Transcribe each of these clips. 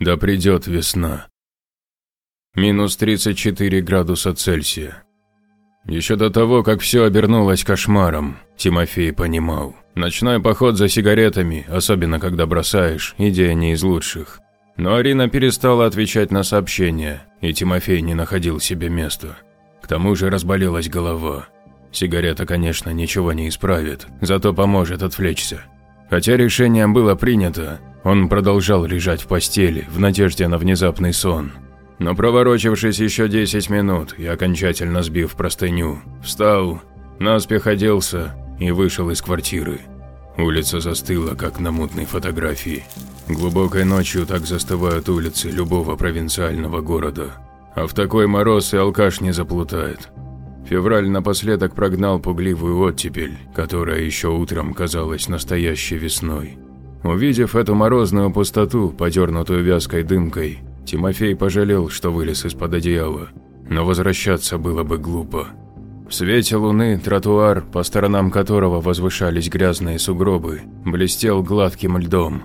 Да придет весна. Минус 34 градуса Цельсия. Еще до того, как все обернулось кошмаром, Тимофей понимал. Ночной поход за сигаретами, особенно когда бросаешь, идея не из лучших. Но Арина перестала отвечать на сообщения, и Тимофей не находил себе места. К тому же разболелась голова. Сигарета, конечно, ничего не исправит, зато поможет отвлечься. Хотя решение было принято, он продолжал лежать в постели в надежде на внезапный сон. Но проворочившись еще 10 минут и окончательно сбив простыню, встал, наспех оделся и вышел из квартиры. Улица застыла, как на мутной фотографии. Глубокой ночью так застывают улицы любого провинциального города. А в такой мороз и алкаш не заплутает. Февраль напоследок прогнал пугливую оттепель, которая еще утром казалась настоящей весной. Увидев эту морозную пустоту, подернутую вязкой дымкой, Тимофей пожалел, что вылез из-под одеяла. Но возвращаться было бы глупо. В свете луны тротуар, по сторонам которого возвышались грязные сугробы, блестел гладким льдом.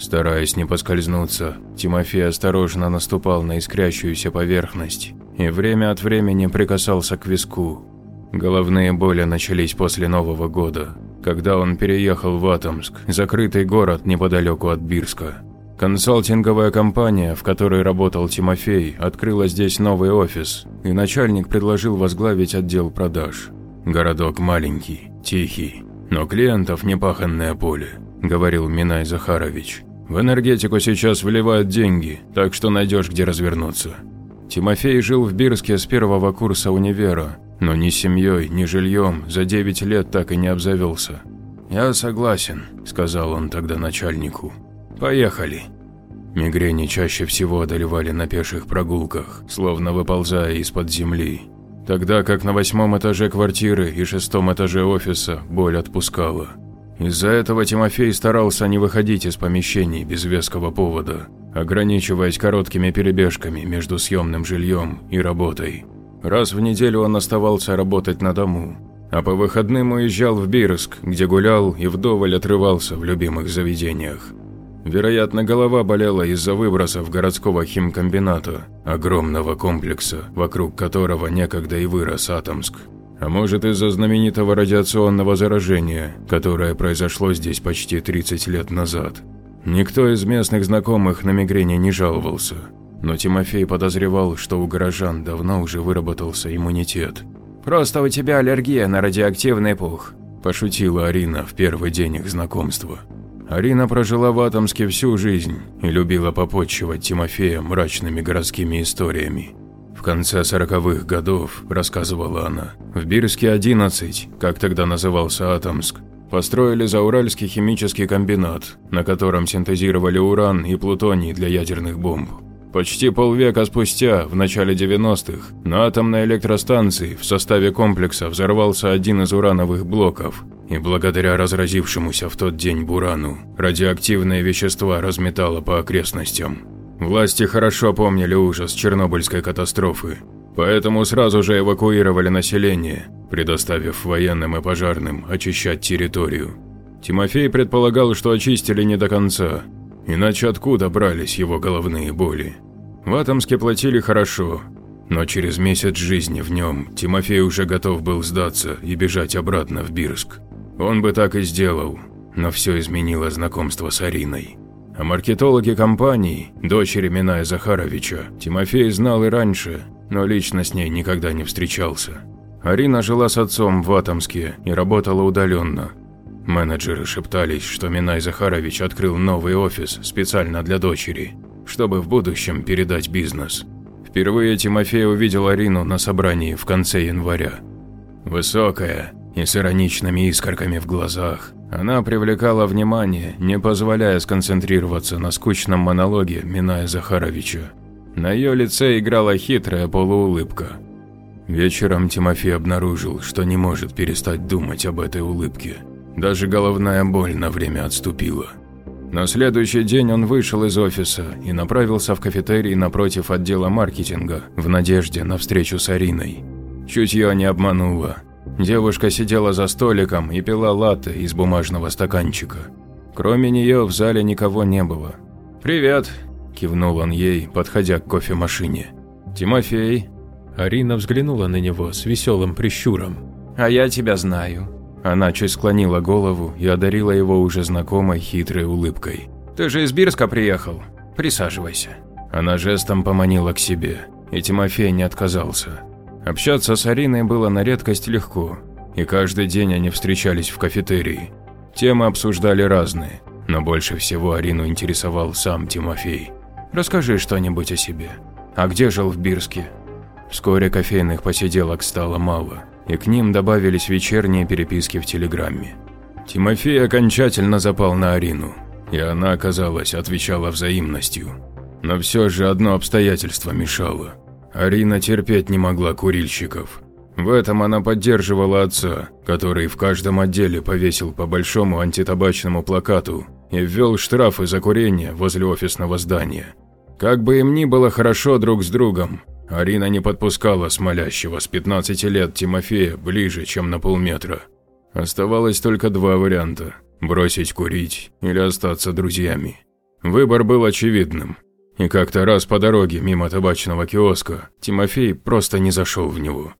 Стараясь не поскользнуться, Тимофей осторожно наступал на искрящуюся поверхность и время от времени прикасался к виску. Головные боли начались после Нового года, когда он переехал в Атомск, закрытый город неподалеку от Бирска. Консалтинговая компания, в которой работал Тимофей, открыла здесь новый офис, и начальник предложил возглавить отдел продаж. Городок маленький, тихий, но клиентов непаханное поле, говорил Минай Захарович. В энергетику сейчас вливают деньги, так что найдешь где развернуться. Тимофей жил в Бирске с первого курса универа, но ни семьей, ни жильем за 9 лет так и не обзавелся. «Я согласен», – сказал он тогда начальнику. Поехали. Мигрени чаще всего одолевали на пеших прогулках, словно выползая из-под земли. Тогда как на восьмом этаже квартиры и шестом этаже офиса боль отпускала. Из-за этого Тимофей старался не выходить из помещений без веского повода, ограничиваясь короткими перебежками между съемным жильем и работой. Раз в неделю он оставался работать на дому, а по выходным уезжал в Бирск, где гулял и вдоволь отрывался в любимых заведениях. Вероятно, голова болела из-за выбросов городского химкомбината, огромного комплекса, вокруг которого некогда и вырос Атомск. А может из-за знаменитого радиационного заражения, которое произошло здесь почти 30 лет назад. Никто из местных знакомых на мигрени не жаловался, но Тимофей подозревал, что у горожан давно уже выработался иммунитет. «Просто у тебя аллергия на радиоактивный пух», – пошутила Арина в первый день их знакомства. Арина прожила в Атомске всю жизнь и любила попотчевать Тимофея мрачными городскими историями. В конце сороковых годов, рассказывала она, в Бирске 11, как тогда назывался Атомск, построили Зауральский химический комбинат, на котором синтезировали уран и плутоний для ядерных бомб. Почти полвека спустя, в начале 90-х, на атомной электростанции в составе комплекса взорвался один из урановых блоков, и благодаря разразившемуся в тот день бурану, радиоактивные вещества разметало по окрестностям. Власти хорошо помнили ужас Чернобыльской катастрофы, поэтому сразу же эвакуировали население, предоставив военным и пожарным очищать территорию. Тимофей предполагал, что очистили не до конца, иначе откуда брались его головные боли. В Атомске платили хорошо, но через месяц жизни в нем Тимофей уже готов был сдаться и бежать обратно в Бирск. Он бы так и сделал, но все изменило знакомство с Ариной. А маркетологи компании, дочери Миная Захаровича, Тимофей знал и раньше, но лично с ней никогда не встречался. Арина жила с отцом в Атомске и работала удаленно. Менеджеры шептались, что Минай Захарович открыл новый офис специально для дочери, чтобы в будущем передать бизнес. Впервые Тимофей увидел Арину на собрании в конце января. Высокая, и с ироничными искорками в глазах. Она привлекала внимание, не позволяя сконцентрироваться на скучном монологе Миная Захаровича. На ее лице играла хитрая полуулыбка. Вечером Тимофей обнаружил, что не может перестать думать об этой улыбке. Даже головная боль на время отступила. На следующий день он вышел из офиса и направился в кафетерий напротив отдела маркетинга в надежде на встречу с Ариной. Чутье не обмануло. Девушка сидела за столиком и пила латте из бумажного стаканчика. Кроме нее в зале никого не было. «Привет», – кивнул он ей, подходя к кофемашине. «Тимофей». Арина взглянула на него с веселым прищуром. «А я тебя знаю». Она чуть склонила голову и одарила его уже знакомой хитрой улыбкой. «Ты же из Бирска приехал. Присаживайся». Она жестом поманила к себе, и Тимофей не отказался. Общаться с Ариной было на редкость легко, и каждый день они встречались в кафетерии. Темы обсуждали разные, но больше всего Арину интересовал сам Тимофей. «Расскажи что-нибудь о себе. А где жил в Бирске?» Вскоре кофейных посиделок стало мало, и к ним добавились вечерние переписки в Телеграмме. Тимофей окончательно запал на Арину, и она, казалось, отвечала взаимностью. Но все же одно обстоятельство мешало. Арина терпеть не могла курильщиков. В этом она поддерживала отца, который в каждом отделе повесил по большому антитабачному плакату и ввел штрафы за курение возле офисного здания. Как бы им ни было хорошо друг с другом, Арина не подпускала смолящего с 15 лет Тимофея ближе, чем на полметра. Оставалось только два варианта – бросить курить или остаться друзьями. Выбор был очевидным. И как-то раз по дороге мимо табачного киоска Тимофей просто не зашел в него.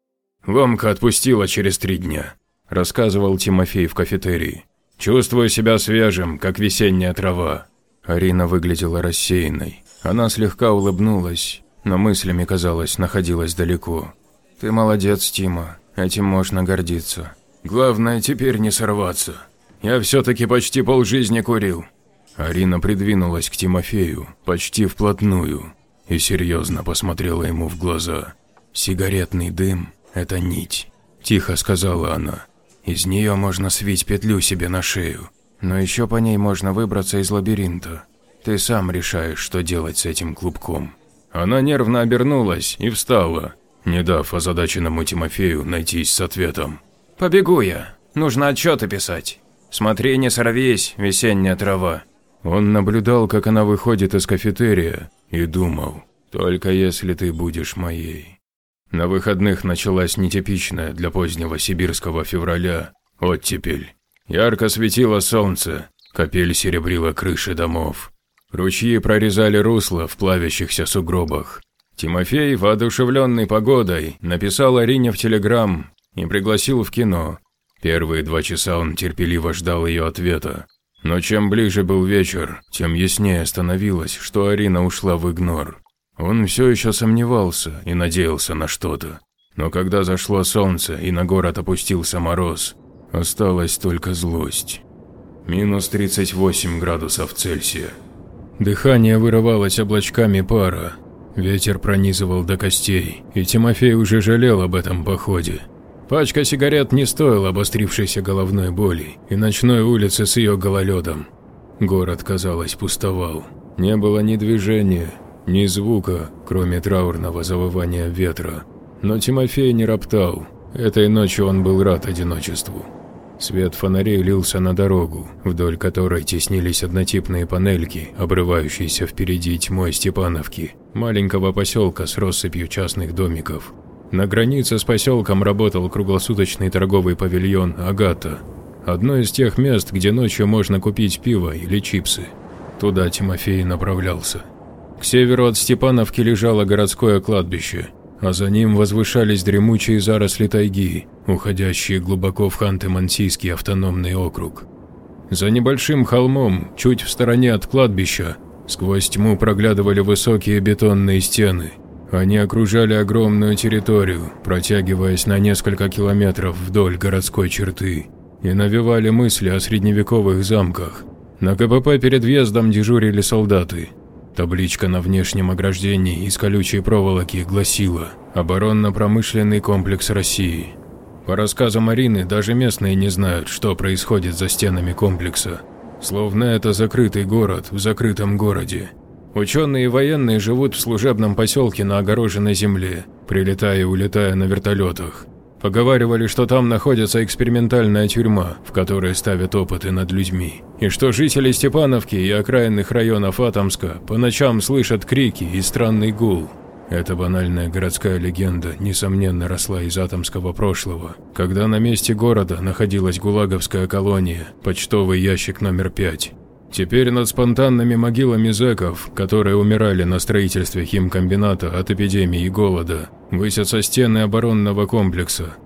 «Ломка отпустила через три дня», – рассказывал Тимофей в кафетерии. «Чувствую себя свежим, как весенняя трава». Арина выглядела рассеянной. Она слегка улыбнулась, но мыслями, казалось, находилась далеко. «Ты молодец, Тима, этим можно гордиться. Главное, теперь не сорваться. Я все-таки почти полжизни курил». Арина придвинулась к Тимофею почти вплотную и серьезно посмотрела ему в глаза. «Сигаретный дым – это нить», – тихо сказала она. «Из нее можно свить петлю себе на шею, но еще по ней можно выбраться из лабиринта. Ты сам решаешь, что делать с этим клубком». Она нервно обернулась и встала, не дав озадаченному Тимофею найтись с ответом. «Побегу я. Нужно отчеты писать. Смотри, не сорвись, весенняя трава». Он наблюдал, как она выходит из кафетерия, и думал, только если ты будешь моей. На выходных началась нетипичная для позднего сибирского февраля оттепель. Ярко светило солнце, капель серебрила крыши домов. Ручьи прорезали русло в плавящихся сугробах. Тимофей, воодушевленный погодой, написал Арине в телеграм и пригласил в кино. Первые два часа он терпеливо ждал ее ответа. Но чем ближе был вечер, тем яснее становилось, что Арина ушла в игнор. Он все еще сомневался и надеялся на что-то. Но когда зашло солнце и на город опустился мороз, осталась только злость. Минус 38 градусов Цельсия. Дыхание вырывалось облачками пара. Ветер пронизывал до костей, и Тимофей уже жалел об этом походе. Пачка сигарет не стоила обострившейся головной боли и ночной улицы с ее гололедом. Город, казалось, пустовал. Не было ни движения, ни звука, кроме траурного завывания ветра. Но Тимофей не роптал. Этой ночью он был рад одиночеству. Свет фонарей лился на дорогу, вдоль которой теснились однотипные панельки, обрывающиеся впереди тьмой Степановки, маленького поселка с россыпью частных домиков. На границе с поселком работал круглосуточный торговый павильон «Агата», одно из тех мест, где ночью можно купить пиво или чипсы. Туда Тимофей направлялся. К северу от Степановки лежало городское кладбище – а за ним возвышались дремучие заросли тайги, уходящие глубоко в Ханты-Мансийский автономный округ. За небольшим холмом, чуть в стороне от кладбища, сквозь тьму проглядывали высокие бетонные стены. Они окружали огромную территорию, протягиваясь на несколько километров вдоль городской черты, и навевали мысли о средневековых замках. На КПП перед въездом дежурили солдаты, Табличка на внешнем ограждении из колючей проволоки гласила «Оборонно-промышленный комплекс России». По рассказам Марины, даже местные не знают, что происходит за стенами комплекса. Словно это закрытый город в закрытом городе. Ученые и военные живут в служебном поселке на огороженной земле, прилетая и улетая на вертолетах. Поговаривали, что там находится экспериментальная тюрьма, в которой ставят опыты над людьми, и что жители Степановки и окраинных районов Атомска по ночам слышат крики и странный гул. Эта банальная городская легенда, несомненно, росла из атомского прошлого, когда на месте города находилась гулаговская колония, почтовый ящик номер 5. Теперь над спонтанными могилами зэков, которые умирали на строительстве химкомбината от эпидемии и голода, высятся стены оборонного комплекса.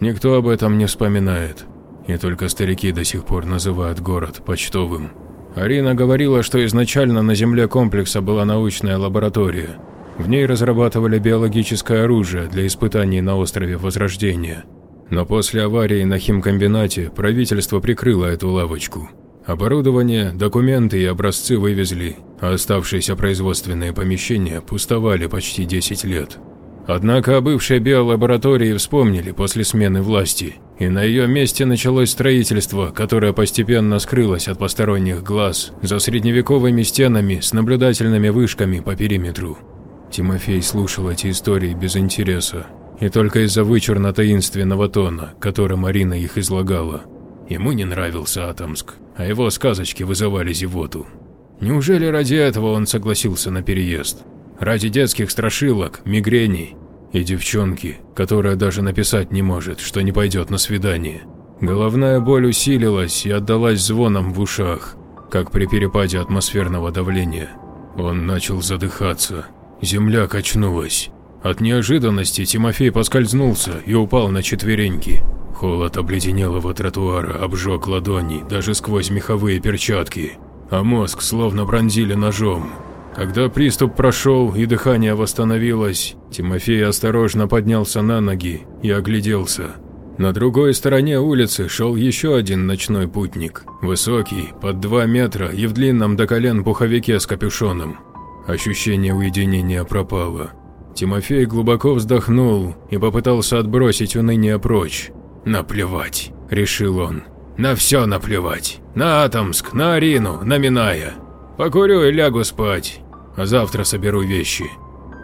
Никто об этом не вспоминает, и только старики до сих пор называют город почтовым. Арина говорила, что изначально на земле комплекса была научная лаборатория. В ней разрабатывали биологическое оружие для испытаний на острове Возрождения. Но после аварии на химкомбинате правительство прикрыло эту лавочку. Оборудование, документы и образцы вывезли, а оставшиеся производственные помещения пустовали почти 10 лет. Однако о бывшей биолаборатории вспомнили после смены власти, и на ее месте началось строительство, которое постепенно скрылось от посторонних глаз за средневековыми стенами с наблюдательными вышками по периметру. Тимофей слушал эти истории без интереса, и только из-за вычурно-таинственного тона, которым Марина их излагала. Ему не нравился Атомск, а его сказочки вызывали зевоту. Неужели ради этого он согласился на переезд? Ради детских страшилок, мигрений и девчонки, которая даже написать не может, что не пойдет на свидание. Головная боль усилилась и отдалась звоном в ушах, как при перепаде атмосферного давления. Он начал задыхаться. Земля качнулась. От неожиданности Тимофей поскользнулся и упал на четвереньки. Холод обледенел его тротуара, обжег ладони, даже сквозь меховые перчатки, а мозг словно пронзили ножом. Когда приступ прошел и дыхание восстановилось, Тимофей осторожно поднялся на ноги и огляделся. На другой стороне улицы шел еще один ночной путник, высокий, под 2 метра и в длинном до колен пуховике с капюшоном. Ощущение уединения пропало. Тимофей глубоко вздохнул и попытался отбросить уныние прочь. «Наплевать», – решил он. «На все наплевать. На Атомск, на Арину, на Миная. Покурю и лягу спать, а завтра соберу вещи».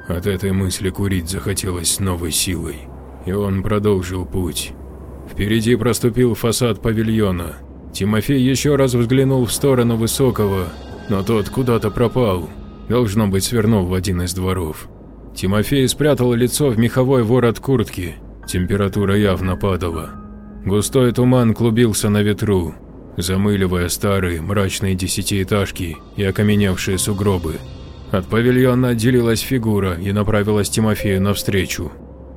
От этой мысли курить захотелось с новой силой, и он продолжил путь. Впереди проступил фасад павильона. Тимофей еще раз взглянул в сторону Высокого, но тот куда-то пропал, должно быть свернул в один из дворов. Тимофей спрятал лицо в меховой ворот куртки Температура явно падала. Густой туман клубился на ветру, замыливая старые мрачные десятиэтажки и окаменевшие сугробы. От павильона отделилась фигура и направилась Тимофею навстречу.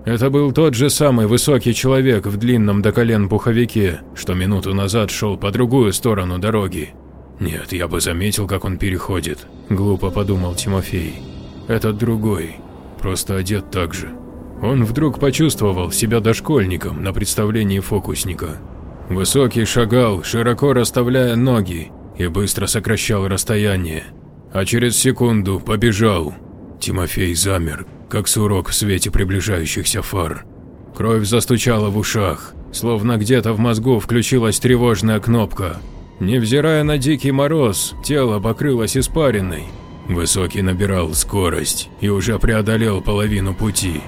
Это был тот же самый высокий человек в длинном до колен пуховике, что минуту назад шел по другую сторону дороги. «Нет, я бы заметил, как он переходит», – глупо подумал Тимофей. «Этот другой, просто одет так же». Он вдруг почувствовал себя дошкольником на представлении фокусника. Высокий шагал, широко расставляя ноги, и быстро сокращал расстояние. А через секунду побежал. Тимофей замер, как сурок в свете приближающихся фар. Кровь застучала в ушах, словно где-то в мозгу включилась тревожная кнопка. Невзирая на дикий мороз, тело покрылось испариной. Высокий набирал скорость и уже преодолел половину пути.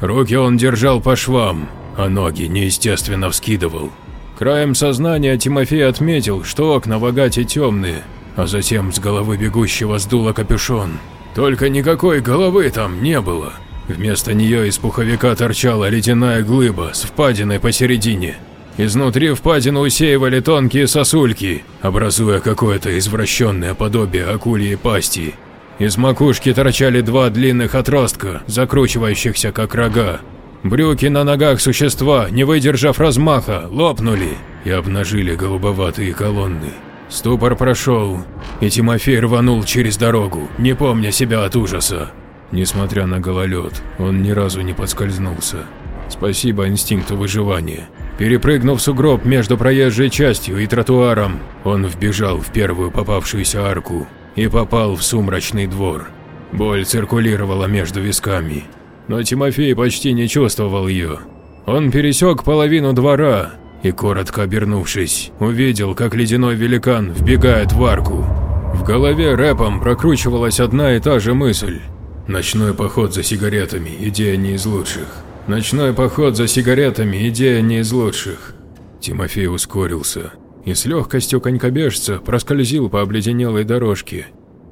Руки он держал по швам, а ноги неестественно вскидывал. Краем сознания Тимофей отметил, что окна в Агате темные, а затем с головы бегущего сдуло капюшон. Только никакой головы там не было. Вместо нее из пуховика торчала ледяная глыба с впадиной посередине. Изнутри впадину усеивали тонкие сосульки, образуя какое-то извращенное подобие акульей пасти. Из макушки торчали два длинных отростка, закручивающихся как рога. Брюки на ногах существа, не выдержав размаха, лопнули и обнажили голубоватые колонны. Ступор прошел, и Тимофей рванул через дорогу, не помня себя от ужаса. Несмотря на гололед, он ни разу не подскользнулся. Спасибо инстинкту выживания. Перепрыгнув сугроб между проезжей частью и тротуаром, он вбежал в первую попавшуюся арку и попал в сумрачный двор. Боль циркулировала между висками, но Тимофей почти не чувствовал ее. Он пересек половину двора и, коротко обернувшись, увидел, как ледяной великан вбегает в арку. В голове рэпом прокручивалась одна и та же мысль. Ночной поход за сигаретами – идея не из лучших. Ночной поход за сигаретами – идея не из лучших. Тимофей ускорился и с легкостью конькобежца проскользил по обледенелой дорожке.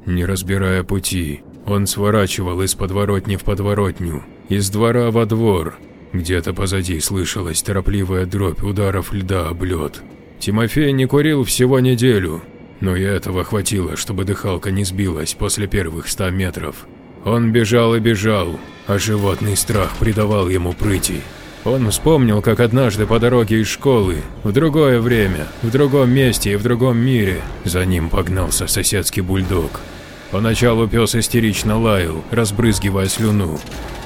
Не разбирая пути, он сворачивал из подворотни в подворотню, из двора во двор. Где-то позади слышалась торопливая дробь ударов льда об лед. Тимофей не курил всего неделю. но и этого хватило, чтобы дыхалка не сбилась после первых ста метров. Он бежал и бежал, а животный страх придавал ему прыти. Он вспомнил, как однажды по дороге из школы, в другое время, в другом месте и в другом мире, за ним погнался соседский бульдог. Поначалу пес истерично лаял, разбрызгивая слюну,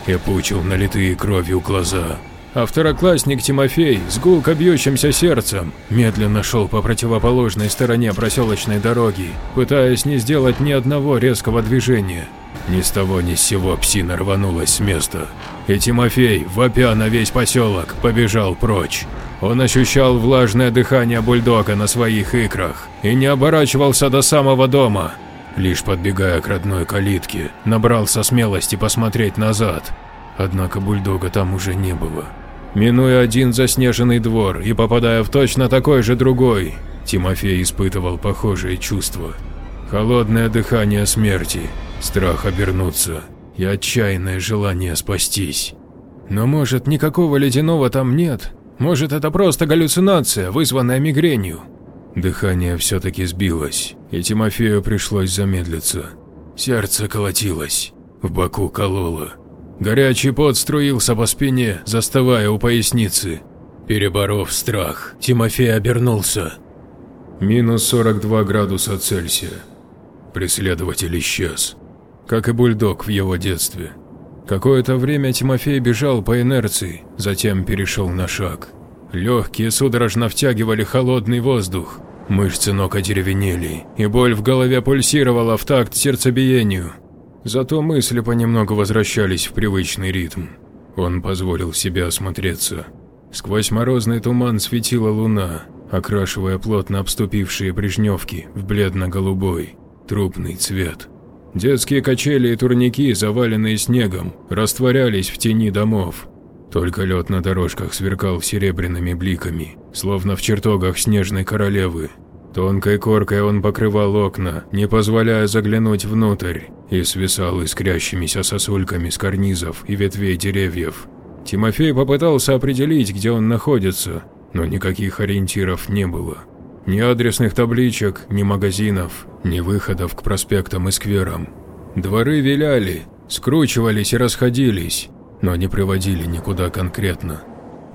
и пучил налитые кровью глаза. А второклассник Тимофей с гулко бьющимся сердцем медленно шел по противоположной стороне проселочной дороги, пытаясь не сделать ни одного резкого движения. Ни с того ни с сего псина рванулась с места, и Тимофей, вопя на весь поселок, побежал прочь. Он ощущал влажное дыхание бульдога на своих икрах и не оборачивался до самого дома. Лишь подбегая к родной калитке, набрался смелости посмотреть назад. Однако бульдога там уже не было. Минуя один заснеженный двор и попадая в точно такой же другой, Тимофей испытывал похожие чувства. Холодное дыхание смерти, страх обернуться и отчаянное желание спастись. Но может никакого ледяного там нет? Может это просто галлюцинация, вызванная мигренью? Дыхание все-таки сбилось, и Тимофею пришлось замедлиться. Сердце колотилось, в боку кололо. Горячий пот струился по спине, заставая у поясницы. Переборов страх, Тимофей обернулся. Минус 42 градуса Цельсия. Преследователь исчез. Как и бульдог в его детстве. Какое-то время Тимофей бежал по инерции, затем перешел на шаг. Легкие судорожно втягивали холодный воздух, мышцы ног одеревенели, и боль в голове пульсировала в такт сердцебиению. Зато мысли понемногу возвращались в привычный ритм. Он позволил себе осмотреться. Сквозь морозный туман светила луна, окрашивая плотно обступившие брежневки в бледно-голубой, трупный цвет. Детские качели и турники, заваленные снегом, растворялись в тени домов. Только лед на дорожках сверкал серебряными бликами, словно в чертогах снежной королевы. Тонкой коркой он покрывал окна, не позволяя заглянуть внутрь, и свисал искрящимися сосульками с карнизов и ветвей деревьев. Тимофей попытался определить, где он находится, но никаких ориентиров не было. Ни адресных табличек, ни магазинов, ни выходов к проспектам и скверам. Дворы виляли, скручивались и расходились, но не приводили никуда конкретно.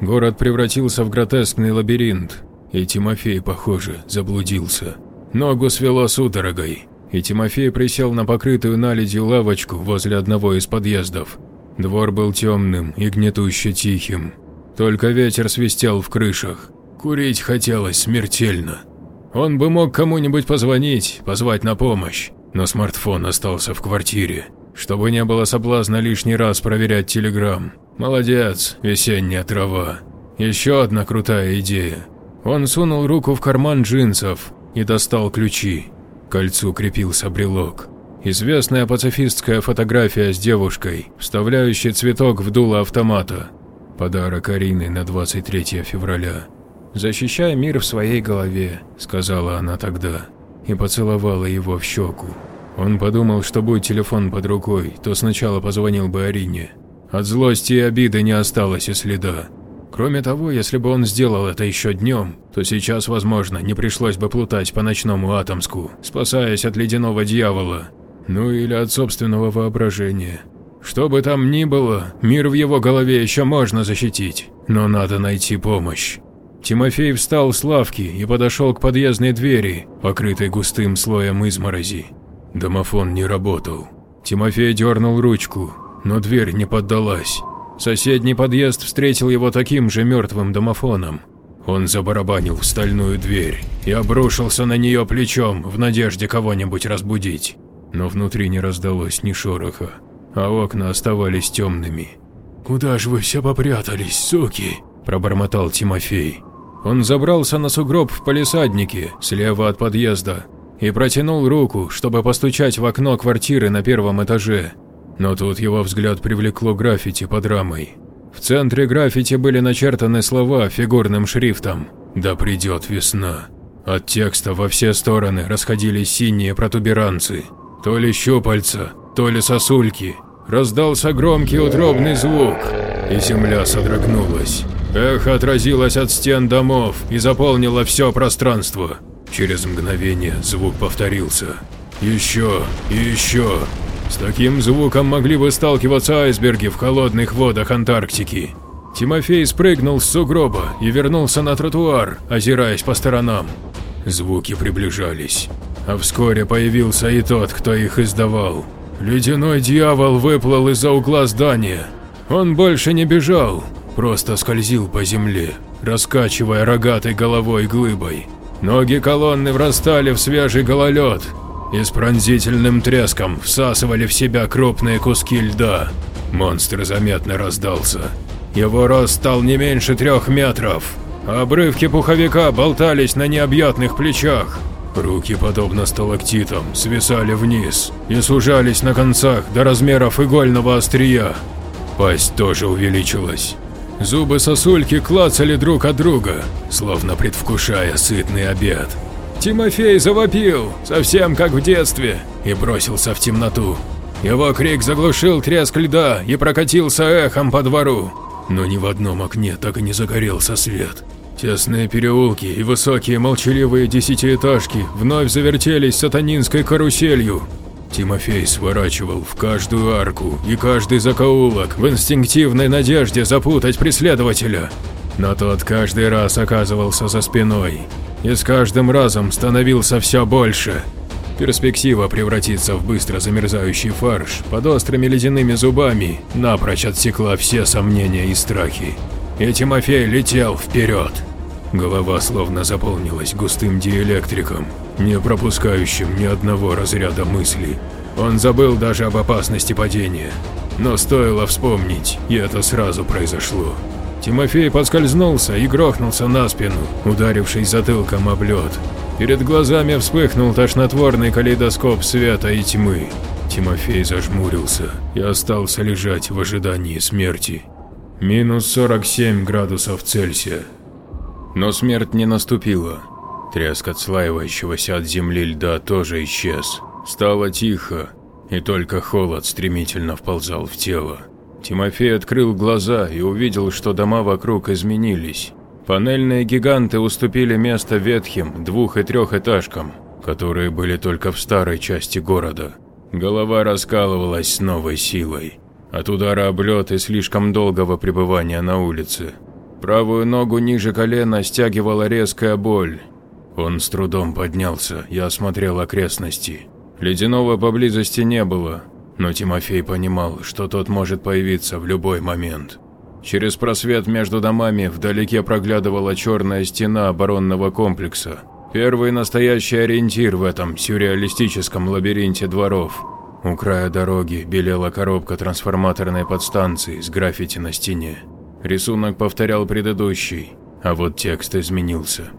Город превратился в гротескный лабиринт, и Тимофей, похоже, заблудился. Ногу свело судорогой, и Тимофей присел на покрытую наледью лавочку возле одного из подъездов. Двор был темным и гнетуще тихим. Только ветер свистел в крышах. Курить хотелось смертельно. Он бы мог кому-нибудь позвонить, позвать на помощь, но смартфон остался в квартире, чтобы не было соблазна лишний раз проверять телеграм. Молодец, весенняя трава. Еще одна крутая идея. Он сунул руку в карман джинсов и достал ключи. К кольцу крепился брелок. Известная пацифистская фотография с девушкой, вставляющей цветок в дуло автомата. Подарок Арины на 23 февраля. «Защищай мир в своей голове», – сказала она тогда, и поцеловала его в щеку. Он подумал, что будь телефон под рукой, то сначала позвонил бы Арине. От злости и обиды не осталось и следа. Кроме того, если бы он сделал это еще днем, то сейчас, возможно, не пришлось бы плутать по ночному Атомску, спасаясь от ледяного дьявола, ну или от собственного воображения. Что бы там ни было, мир в его голове еще можно защитить, но надо найти помощь. Тимофей встал с лавки и подошел к подъездной двери, покрытой густым слоем изморози. Домофон не работал. Тимофей дернул ручку, но дверь не поддалась. Соседний подъезд встретил его таким же мертвым домофоном. Он забарабанил в стальную дверь и обрушился на нее плечом в надежде кого-нибудь разбудить. Но внутри не раздалось ни шороха, а окна оставались темными. «Куда же вы все попрятались, суки?» – пробормотал Тимофей. Он забрался на сугроб в палисаднике, слева от подъезда, и протянул руку, чтобы постучать в окно квартиры на первом этаже. Но тут его взгляд привлекло граффити под рамой. В центре граффити были начертаны слова фигурным шрифтом «Да придет весна». От текста во все стороны расходились синие протуберанцы, то ли щупальца, то ли сосульки. Раздался громкий утробный звук, и земля содрогнулась. Эхо отразилось от стен домов и заполнило все пространство. Через мгновение звук повторился. Еще и еще. С таким звуком могли бы сталкиваться айсберги в холодных водах Антарктики. Тимофей спрыгнул с сугроба и вернулся на тротуар, озираясь по сторонам. Звуки приближались, а вскоре появился и тот, кто их издавал. Ледяной дьявол выплыл из-за угла здания. Он больше не бежал, просто скользил по земле, раскачивая рогатой головой глыбой. Ноги колонны врастали в свежий гололед и с пронзительным треском всасывали в себя крупные куски льда. Монстр заметно раздался. Его рост стал не меньше трех метров. Обрывки пуховика болтались на необъятных плечах. Руки, подобно сталактитам, свисали вниз и сужались на концах до размеров игольного острия. Пасть тоже увеличилась. Зубы сосульки клацали друг от друга, словно предвкушая сытный обед. Тимофей завопил, совсем как в детстве, и бросился в темноту. Его крик заглушил треск льда и прокатился эхом по двору. Но ни в одном окне так и не загорелся свет. Тесные переулки и высокие молчаливые десятиэтажки вновь завертелись сатанинской каруселью. Тимофей сворачивал в каждую арку и каждый закоулок в инстинктивной надежде запутать преследователя. Но тот каждый раз оказывался за спиной и с каждым разом становился все больше. Перспектива превратиться в быстро замерзающий фарш под острыми ледяными зубами напрочь отсекла все сомнения и страхи. И Тимофей летел вперед. Голова словно заполнилась густым диэлектриком, не пропускающим ни одного разряда мыслей. Он забыл даже об опасности падения. Но стоило вспомнить, и это сразу произошло. Тимофей подскользнулся и грохнулся на спину, ударившись затылком об лед. Перед глазами вспыхнул тошнотворный калейдоскоп света и тьмы. Тимофей зажмурился и остался лежать в ожидании смерти. Минус 47 градусов Цельсия. Но смерть не наступила. Треск отслаивающегося от земли льда тоже исчез. Стало тихо, и только холод стремительно вползал в тело. Тимофей открыл глаза и увидел, что дома вокруг изменились. Панельные гиганты уступили место ветхим двух- и трехэтажкам, которые были только в старой части города. Голова раскалывалась с новой силой. От удара об лед и слишком долгого пребывания на улице. Правую ногу ниже колена стягивала резкая боль. Он с трудом поднялся и осмотрел окрестности. Ледяного поблизости не было, но Тимофей понимал, что тот может появиться в любой момент. Через просвет между домами вдалеке проглядывала черная стена оборонного комплекса. Первый настоящий ориентир в этом сюрреалистическом лабиринте дворов. У края дороги белела коробка трансформаторной подстанции с граффити на стене. Рисунок повторял предыдущий, а вот текст изменился.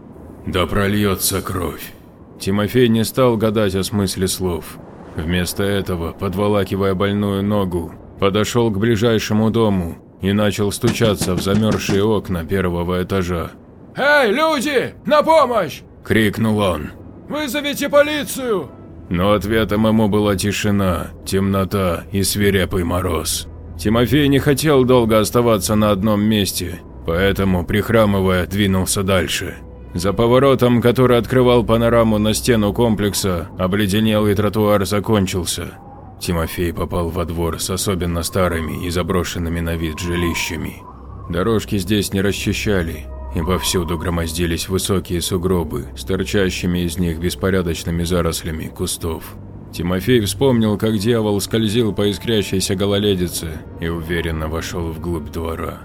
«Да прольется кровь». Тимофей не стал гадать о смысле слов. Вместо этого, подволакивая больную ногу, подошел к ближайшему дому и начал стучаться в замерзшие окна первого этажа. «Эй, люди! На помощь!» – крикнул он. «Вызовите полицию!» Но ответом ему была тишина, темнота и свирепый мороз. Тимофей не хотел долго оставаться на одном месте, поэтому, прихрамывая, двинулся дальше. За поворотом, который открывал панораму на стену комплекса, обледенелый тротуар закончился. Тимофей попал во двор с особенно старыми и заброшенными на вид жилищами. Дорожки здесь не расчищали, и повсюду громоздились высокие сугробы с торчащими из них беспорядочными зарослями кустов. Тимофей вспомнил, как дьявол скользил по искрящейся гололедице и уверенно вошел вглубь двора.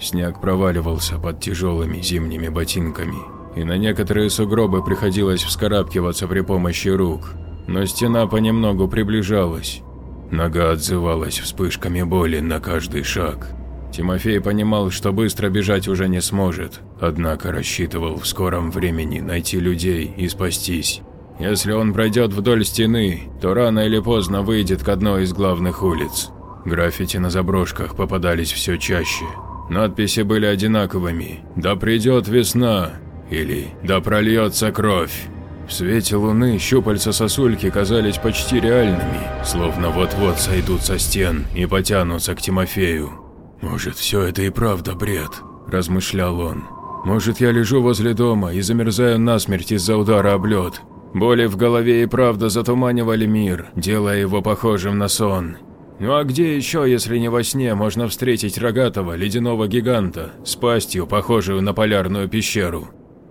Снег проваливался под тяжелыми зимними ботинками, и на некоторые сугробы приходилось вскарабкиваться при помощи рук, но стена понемногу приближалась. Нога отзывалась вспышками боли на каждый шаг. Тимофей понимал, что быстро бежать уже не сможет, однако рассчитывал в скором времени найти людей и спастись. Если он пройдет вдоль стены, то рано или поздно выйдет к одной из главных улиц. Граффити на заброшках попадались все чаще, Надписи были одинаковыми «Да придет весна» или «Да прольется кровь». В свете луны щупальца сосульки казались почти реальными, словно вот-вот сойдут со стен и потянутся к Тимофею. «Может, все это и правда бред?» – размышлял он. Может, я лежу возле дома и замерзаю насмерть из-за удара об лед. Боли в голове и правда затуманивали мир, делая его похожим на сон. Ну а где еще, если не во сне, можно встретить рогатого ледяного гиганта с пастью, похожую на полярную пещеру?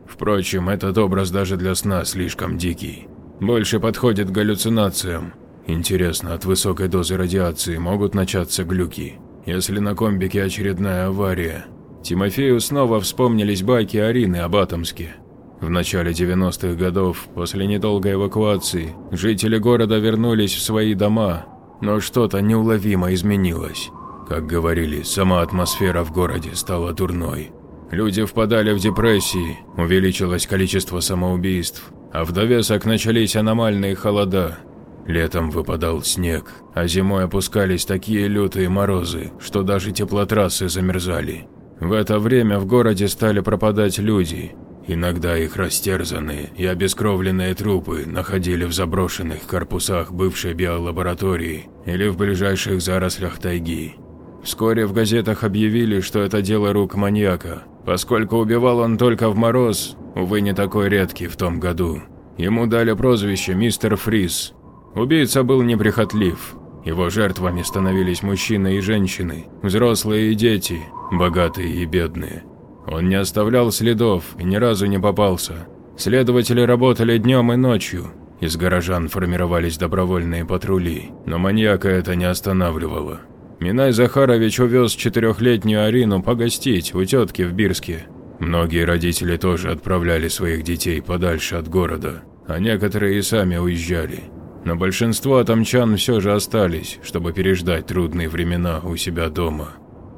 Впрочем, этот образ даже для сна слишком дикий. Больше подходит галлюцинациям. Интересно, от высокой дозы радиации могут начаться глюки? Если на комбике очередная авария? Тимофею снова вспомнились байки Арины об Атомске. В начале 90-х годов, после недолгой эвакуации, жители города вернулись в свои дома, но что-то неуловимо изменилось. Как говорили, сама атмосфера в городе стала дурной. Люди впадали в депрессии, увеличилось количество самоубийств, а в довесок начались аномальные холода. Летом выпадал снег, а зимой опускались такие лютые морозы, что даже теплотрассы замерзали. В это время в городе стали пропадать люди, Иногда их растерзанные и обескровленные трупы находили в заброшенных корпусах бывшей биолаборатории или в ближайших зарослях тайги. Вскоре в газетах объявили, что это дело рук маньяка, поскольку убивал он только в мороз, увы, не такой редкий в том году. Ему дали прозвище «Мистер Фриз». Убийца был неприхотлив. Его жертвами становились мужчины и женщины, взрослые и дети, богатые и бедные. Он не оставлял следов и ни разу не попался. Следователи работали днем и ночью. Из горожан формировались добровольные патрули, но маньяка это не останавливало. Минай Захарович увез четырехлетнюю Арину погостить у тетки в Бирске. Многие родители тоже отправляли своих детей подальше от города, а некоторые и сами уезжали. Но большинство атомчан все же остались, чтобы переждать трудные времена у себя дома.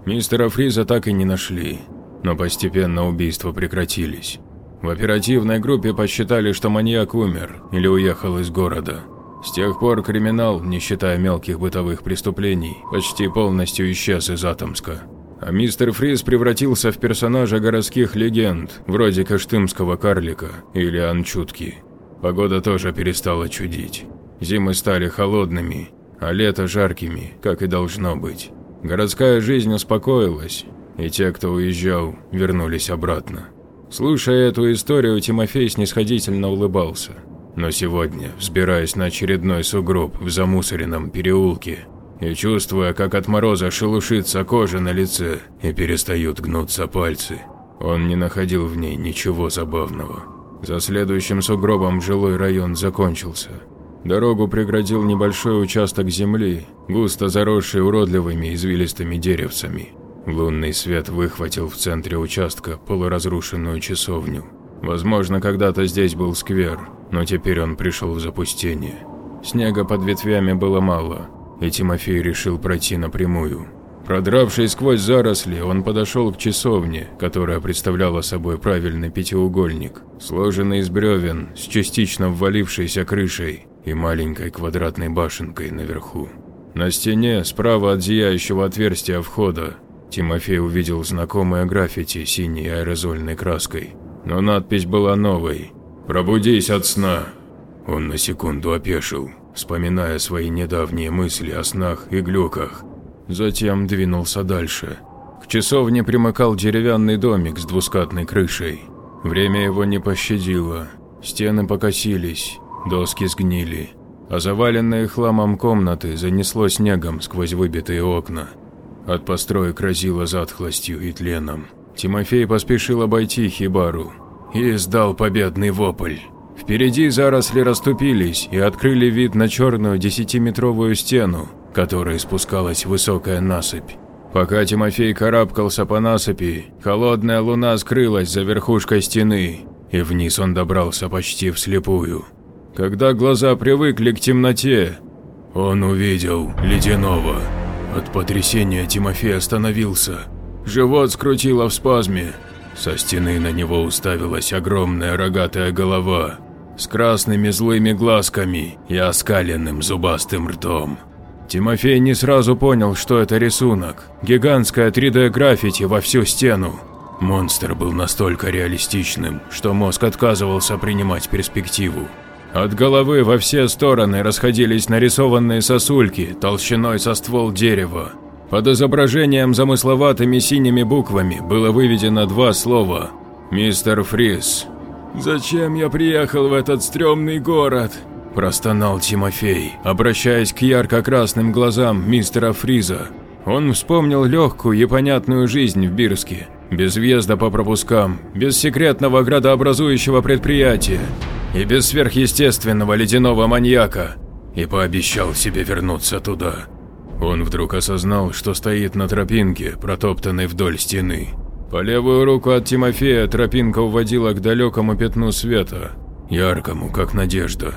Мистера Фриза так и не нашли, но постепенно убийства прекратились. В оперативной группе посчитали, что маньяк умер или уехал из города. С тех пор криминал, не считая мелких бытовых преступлений, почти полностью исчез из Атомска. А мистер Фриз превратился в персонажа городских легенд, вроде Каштымского карлика или Анчутки. Погода тоже перестала чудить. Зимы стали холодными, а лето жаркими, как и должно быть. Городская жизнь успокоилась, и те, кто уезжал, вернулись обратно. Слушая эту историю, Тимофей снисходительно улыбался. Но сегодня, взбираясь на очередной сугроб в замусоренном переулке и чувствуя, как от мороза шелушится кожа на лице и перестают гнуться пальцы, он не находил в ней ничего забавного. За следующим сугробом жилой район закончился. Дорогу преградил небольшой участок земли, густо заросший уродливыми извилистыми деревцами. Лунный свет выхватил в центре участка полуразрушенную часовню. Возможно, когда-то здесь был сквер, но теперь он пришел в запустение. Снега под ветвями было мало, и Тимофей решил пройти напрямую. Продравшись сквозь заросли, он подошел к часовне, которая представляла собой правильный пятиугольник, сложенный из бревен с частично ввалившейся крышей и маленькой квадратной башенкой наверху. На стене, справа от зияющего отверстия входа, Тимофей увидел знакомое граффити синей аэрозольной краской, но надпись была новой «Пробудись от сна». Он на секунду опешил, вспоминая свои недавние мысли о снах и глюках. Затем двинулся дальше. К часовне примыкал деревянный домик с двускатной крышей. Время его не пощадило. Стены покосились, доски сгнили, а заваленные хламом комнаты занесло снегом сквозь выбитые окна. От построек разило затхлостью и тленом. Тимофей поспешил обойти хибару и издал победный вопль. Впереди заросли расступились и открыли вид на черную десятиметровую стену, которой спускалась высокая насыпь. Пока Тимофей карабкался по насыпи, холодная луна скрылась за верхушкой стены, и вниз он добрался почти вслепую. Когда глаза привыкли к темноте, он увидел ледяного. От потрясения Тимофей остановился. Живот скрутило в спазме. Со стены на него уставилась огромная рогатая голова с красными злыми глазками и оскаленным зубастым ртом. Тимофей не сразу понял, что это рисунок. Гигантская 3D-граффити во всю стену. Монстр был настолько реалистичным, что мозг отказывался принимать перспективу. От головы во все стороны расходились нарисованные сосульки толщиной со ствол дерева. Под изображением замысловатыми синими буквами было выведено два слова «Мистер Фрис, зачем я приехал в этот стрёмный город?» – простонал Тимофей, обращаясь к ярко-красным глазам мистера Фриза. Он вспомнил легкую и понятную жизнь в Бирске, без въезда по пропускам, без секретного градообразующего предприятия и без сверхъестественного ледяного маньяка, и пообещал себе вернуться туда. Он вдруг осознал, что стоит на тропинке, протоптанной вдоль стены. По левую руку от Тимофея тропинка уводила к далекому пятну света, яркому, как надежда.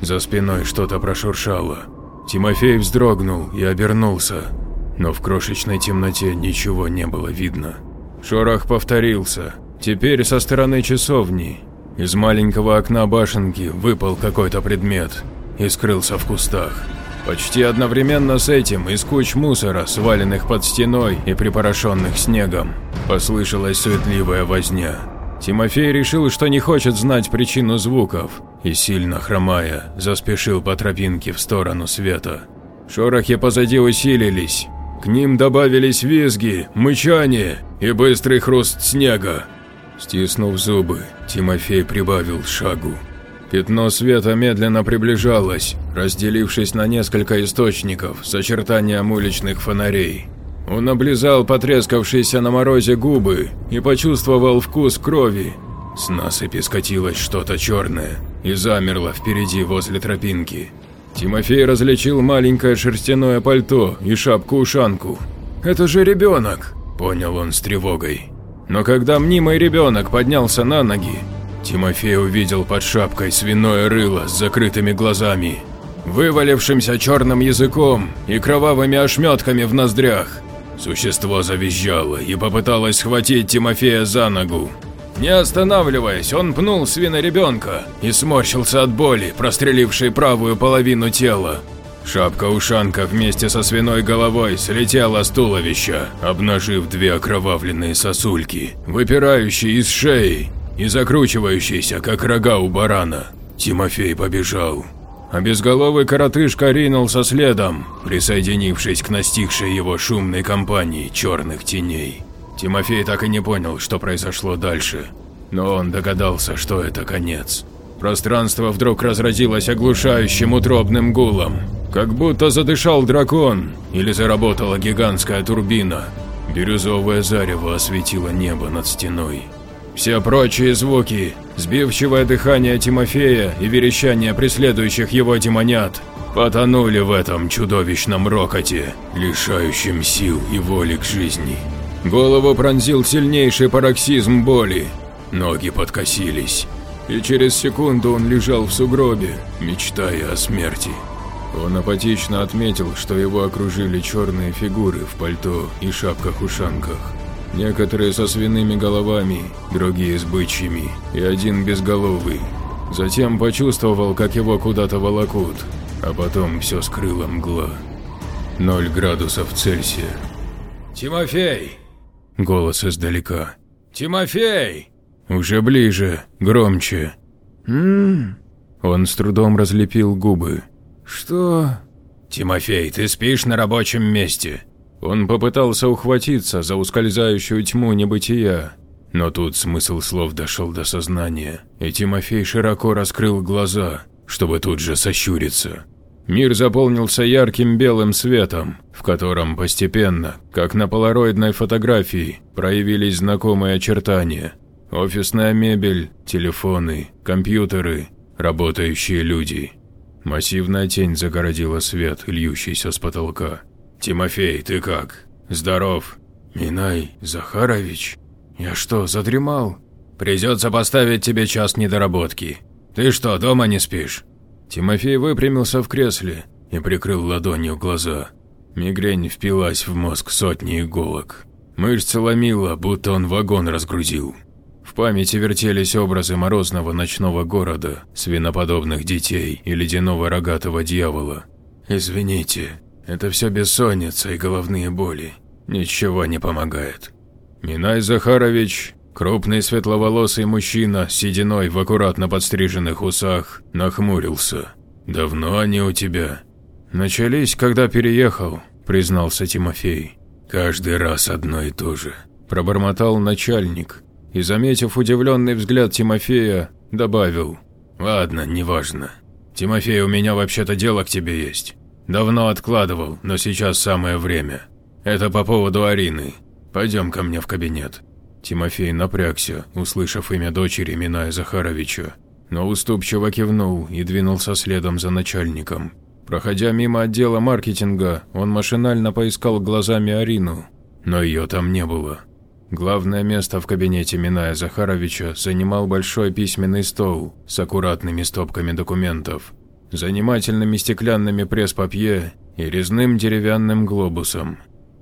За спиной что-то прошуршало. Тимофей вздрогнул и обернулся, но в крошечной темноте ничего не было видно. Шорох повторился, теперь со стороны часовни. Из маленького окна башенки выпал какой-то предмет и скрылся в кустах. Почти одновременно с этим из куч мусора, сваленных под стеной и припорошенных снегом, послышалась суетливая возня. Тимофей решил, что не хочет знать причину звуков, и, сильно хромая, заспешил по тропинке в сторону света. Шорохи позади усилились, к ним добавились визги, мычание и быстрый хруст снега. Стиснув зубы, Тимофей прибавил шагу. Пятно света медленно приближалось, разделившись на несколько источников с очертанием уличных фонарей. Он облизал потрескавшиеся на морозе губы и почувствовал вкус крови. С насыпи скатилось что-то черное и замерло впереди возле тропинки. Тимофей различил маленькое шерстяное пальто и шапку-ушанку. «Это же ребенок!» – понял он с тревогой. Но когда мнимый ребенок поднялся на ноги, Тимофей увидел под шапкой свиное рыло с закрытыми глазами, вывалившимся черным языком и кровавыми ошметками в ноздрях. Существо завизжало и попыталось схватить Тимофея за ногу. Не останавливаясь, он пнул свиноребенка и сморщился от боли, прострелившей правую половину тела. Шапка-ушанка вместе со свиной головой слетела с туловища, обнажив две окровавленные сосульки, выпирающие из шеи и закручивающиеся, как рога у барана. Тимофей побежал. А безголовый коротышка ринулся следом, присоединившись к настигшей его шумной компании черных теней. Тимофей так и не понял, что произошло дальше, но он догадался, что это конец. Пространство вдруг разразилось оглушающим утробным гулом, как будто задышал дракон или заработала гигантская турбина. Бирюзовое зарево осветило небо над стеной. Все прочие звуки, сбивчивое дыхание Тимофея и верещание преследующих его демонят потонули в этом чудовищном рокоте, лишающем сил и воли к жизни. Голову пронзил сильнейший пароксизм боли, ноги подкосились, и через секунду он лежал в сугробе, мечтая о смерти. Он апатично отметил, что его окружили черные фигуры в пальто и шапках-ушанках. Некоторые со свиными головами, другие с бычьими, и один безголовый. Затем почувствовал, как его куда-то волокут, а потом все скрыла мгла. Ноль градусов Цельсия. «Тимофей!» Голос издалека. «Тимофей!» Уже ближе, громче. «М-м-м!» Он с трудом разлепил губы. «Что?» «Тимофей, ты спишь на рабочем месте?» Он попытался ухватиться за ускользающую тьму небытия, но тут смысл слов дошел до сознания, и Тимофей широко раскрыл глаза, чтобы тут же сощуриться. Мир заполнился ярким белым светом, в котором постепенно, как на полароидной фотографии, проявились знакомые очертания. Офисная мебель, телефоны, компьютеры, работающие люди. Массивная тень загородила свет, льющийся с потолка. «Тимофей, ты как? Здоров?» «Минай Захарович? Я что, задремал?» «Придется поставить тебе час недоработки. Ты что, дома не спишь?» Тимофей выпрямился в кресле и прикрыл ладонью глаза. Мигрень впилась в мозг сотни иголок. Мышцы ломило, будто он вагон разгрузил. В памяти вертелись образы морозного ночного города, свиноподобных детей и ледяного рогатого дьявола. «Извините, это все бессонница и головные боли. Ничего не помогает. Минай Захарович, крупный светловолосый мужчина с сединой в аккуратно подстриженных усах, нахмурился. «Давно они у тебя?» «Начались, когда переехал», – признался Тимофей. «Каждый раз одно и то же», – пробормотал начальник. И, заметив удивленный взгляд Тимофея, добавил «Ладно, неважно. Тимофей, у меня вообще-то дело к тебе есть. Давно откладывал, но сейчас самое время. Это по поводу Арины. Пойдем ко мне в кабинет». Тимофей напрягся, услышав имя дочери Миная Захаровича, но уступчиво кивнул и двинулся следом за начальником. Проходя мимо отдела маркетинга, он машинально поискал глазами Арину, но ее там не было. Главное место в кабинете Миная Захаровича занимал большой письменный стол с аккуратными стопками документов, занимательными стеклянными пресс-папье и резным деревянным глобусом.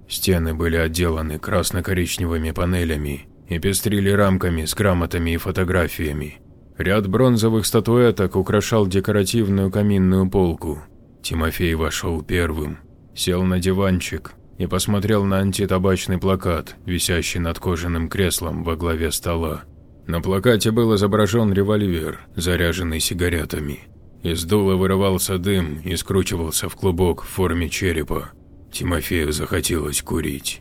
Стены были отделаны красно-коричневыми панелями и пестрили рамками с грамотами и фотографиями. Ряд бронзовых статуэток украшал декоративную каминную полку. Тимофей вошел первым, сел на диванчик и посмотрел на антитабачный плакат, висящий над кожаным креслом во главе стола. На плакате был изображен револьвер, заряженный сигаретами. Из дула вырывался дым и скручивался в клубок в форме черепа. Тимофею захотелось курить.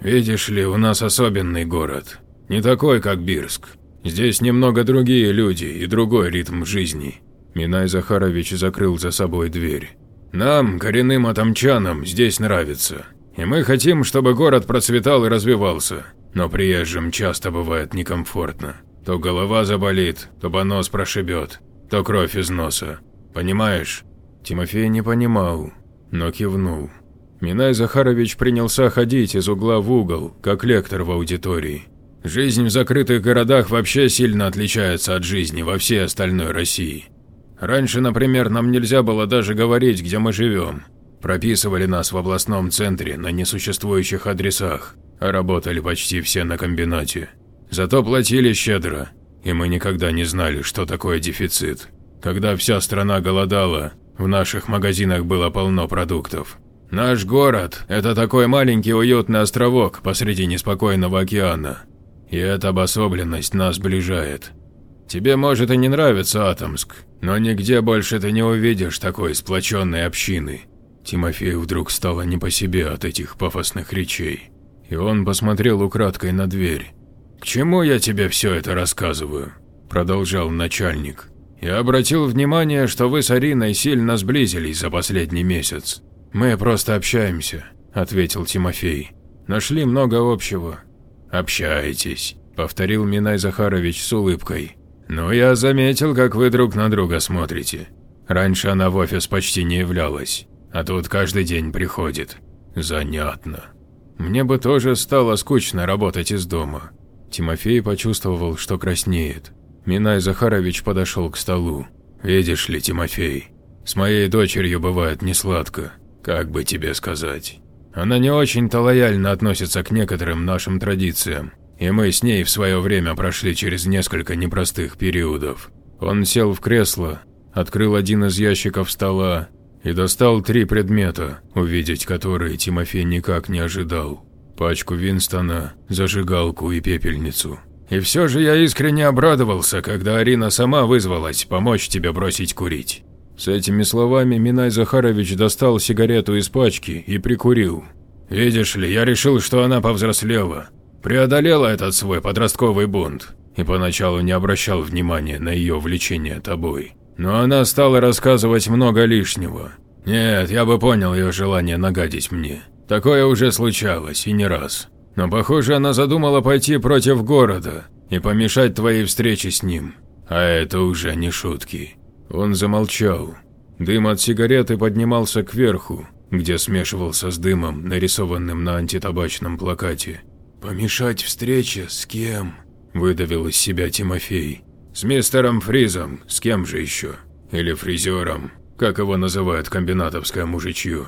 «Видишь ли, у нас особенный город. Не такой, как Бирск. Здесь немного другие люди и другой ритм жизни». Минай Захарович закрыл за собой дверь. «Нам, коренным атамчанам, здесь нравится. И мы хотим, чтобы город процветал и развивался. Но приезжим часто бывает некомфортно. То голова заболит, то понос прошибет, то кровь из носа. Понимаешь?» Тимофей не понимал, но кивнул. Минай Захарович принялся ходить из угла в угол, как лектор в аудитории. Жизнь в закрытых городах вообще сильно отличается от жизни во всей остальной России. Раньше, например, нам нельзя было даже говорить, где мы живем. Прописывали нас в областном центре на несуществующих адресах, а работали почти все на комбинате. Зато платили щедро, и мы никогда не знали, что такое дефицит. Когда вся страна голодала, в наших магазинах было полно продуктов. Наш город – это такой маленький уютный островок посреди неспокойного океана. И эта обособленность нас сближает. Тебе может и не нравится Атомск, но нигде больше ты не увидишь такой сплоченной общины. Тимофею вдруг стало не по себе от этих пафосных речей, и он посмотрел украдкой на дверь. «К чему я тебе все это рассказываю?» – продолжал начальник. «Я обратил внимание, что вы с Ариной сильно сблизились за последний месяц. «Мы просто общаемся», – ответил Тимофей. «Нашли много общего». «Общаетесь», – повторил Минай Захарович с улыбкой. «Ну, я заметил, как вы друг на друга смотрите. Раньше она в офис почти не являлась, а тут каждый день приходит. Занятно. Мне бы тоже стало скучно работать из дома». Тимофей почувствовал, что краснеет. Минай Захарович подошел к столу. «Видишь ли, Тимофей, с моей дочерью бывает несладко. Как бы тебе сказать? Она не очень-то лояльно относится к некоторым нашим традициям, и мы с ней в свое время прошли через несколько непростых периодов. Он сел в кресло, открыл один из ящиков стола и достал три предмета, увидеть которые Тимофей никак не ожидал. Пачку Винстона, зажигалку и пепельницу. И все же я искренне обрадовался, когда Арина сама вызвалась помочь тебе бросить курить. С этими словами Минай Захарович достал сигарету из пачки и прикурил. «Видишь ли, я решил, что она повзрослела, преодолела этот свой подростковый бунт и поначалу не обращал внимания на ее влечение тобой. Но она стала рассказывать много лишнего. Нет, я бы понял ее желание нагадить мне. Такое уже случалось, и не раз. Но похоже, она задумала пойти против города и помешать твоей встрече с ним. А это уже не шутки. Он замолчал. Дым от сигареты поднимался кверху, где смешивался с дымом, нарисованным на антитабачном плакате. «Помешать встрече с кем?» – выдавил из себя Тимофей. «С мистером Фризом, с кем же еще? Или фризером, как его называют комбинатовское мужичье.